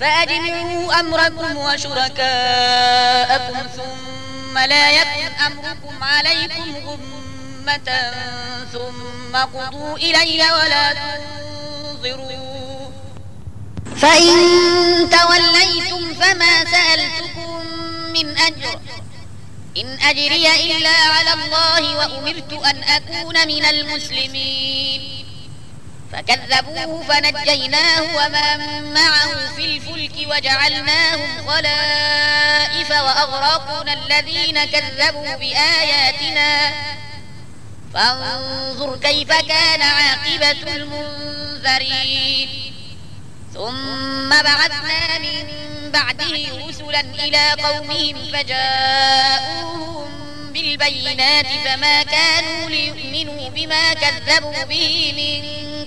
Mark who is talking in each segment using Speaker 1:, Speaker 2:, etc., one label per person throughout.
Speaker 1: فأجمعوا أمركم وشركاءكم ثم لا يكن أمركم عليكم غمة ثم قضوا إلي ولا تنظروا. فإن توليتم فما سألتكم من أجر. إن أجري إلا على الله وأمرت أن أكون من المسلمين. فكذبوه فنجيناه ومن معه في الفلك وجعلناهم خلائف وأغرقنا الذين كذبوا بآياتنا. فانظر كيف كان عاقبة المنذرين. ثم بعثنا من بعده رسلا إلى قومهم فجاءوهم بالبينات فما كانوا ليؤمنوا بما كذبوا به من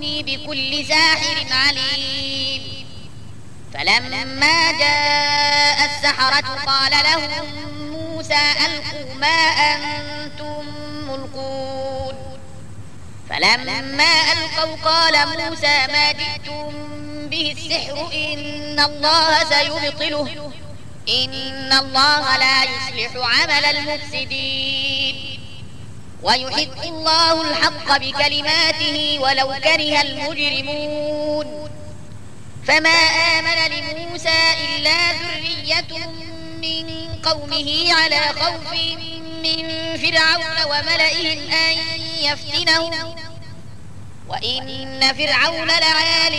Speaker 1: ائتوني بكل ساحر عليم. فلما جاء السحرة قال لهم موسى ألقوا ما أنتم ملقون. فلما ألقوا قال موسى ما جئتم به السحر إن الله سيبطله. إن الله لا يصلح عمل المفسدين. ويحق الله الحق بكلماته ولو كره المجرمون. فما آمن لموسى إلا ذرية من قومه على خوف من فرعون وملئهم أن يفتنهم. وإن فرعون لعال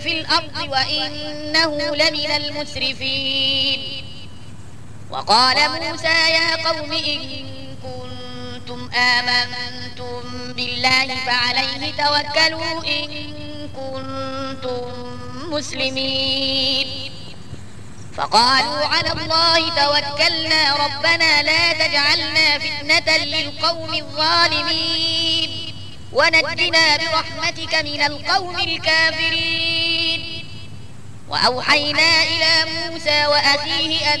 Speaker 1: في الأرض وإنه لمن المسرفين. وقال موسى يا قوم إن كنتم آمنتم بالله فعليه توكلوا إن كنتم مسلمين. فقالوا على الله توكلنا ربنا لا تجعلنا فتنة للقوم الظالمين. ونجنا برحمتك من القوم الكافرين. وأوحينا إلى موسى وأخيه أن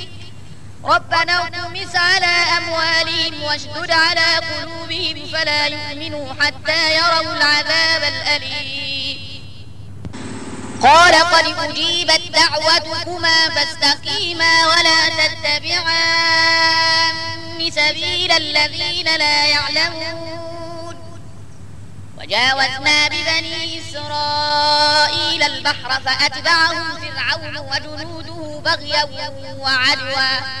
Speaker 1: ربنا اطمس على أموالهم واشدد على قلوبهم فلا يؤمنوا حتى يروا العذاب الأليم. قال قد أجيبت دعوتكما فاستقيما ولا تتبعان سبيل الذين لا يعلمون. وجاوزنا ببني إسرائيل البحر فأتبعهم فرعون وجنوده بغيا وعدوا.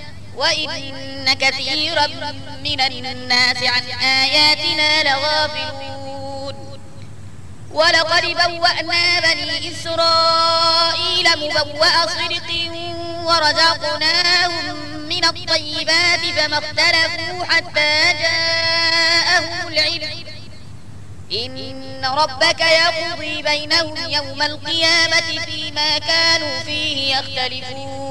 Speaker 1: وإن كثيرا من الناس عن آياتنا لغافلون. ولقد بوأنا بني إسرائيل مبوأ صدق ورزقناهم من الطيبات فما اختلفوا حتى جاءهم العلم. إن ربك يقضي بينهم يوم القيامة فيما كانوا فيه يختلفون.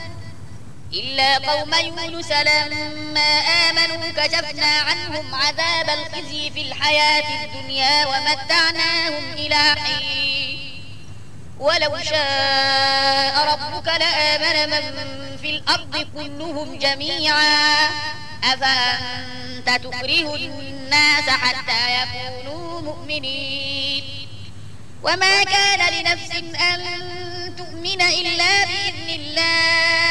Speaker 1: إلا قوم يونس لما آمنوا كشفنا عنهم عذاب الخزي في الحياة الدنيا ومتعناهم إلى حين. ولو شاء ربك لآمن من في الأرض كلهم جميعا. أفأنت تكره الناس حتى يكونوا مؤمنين؟ وما كان لنفس أن تؤمن إلا بإذن الله.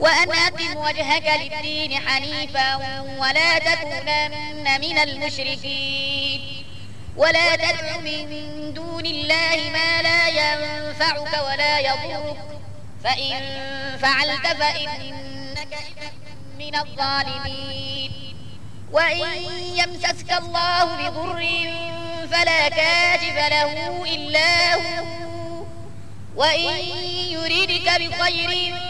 Speaker 1: وأن أقم وجهك للدين حنيفا ولا تكونن من المشركين. ولا تدع من دون الله ما لا ينفعك ولا يضرك. فإن فعلت فإنك من الظالمين. وإن يمسسك الله بضر فلا كاشف له إلا هو. وإن يردك بخير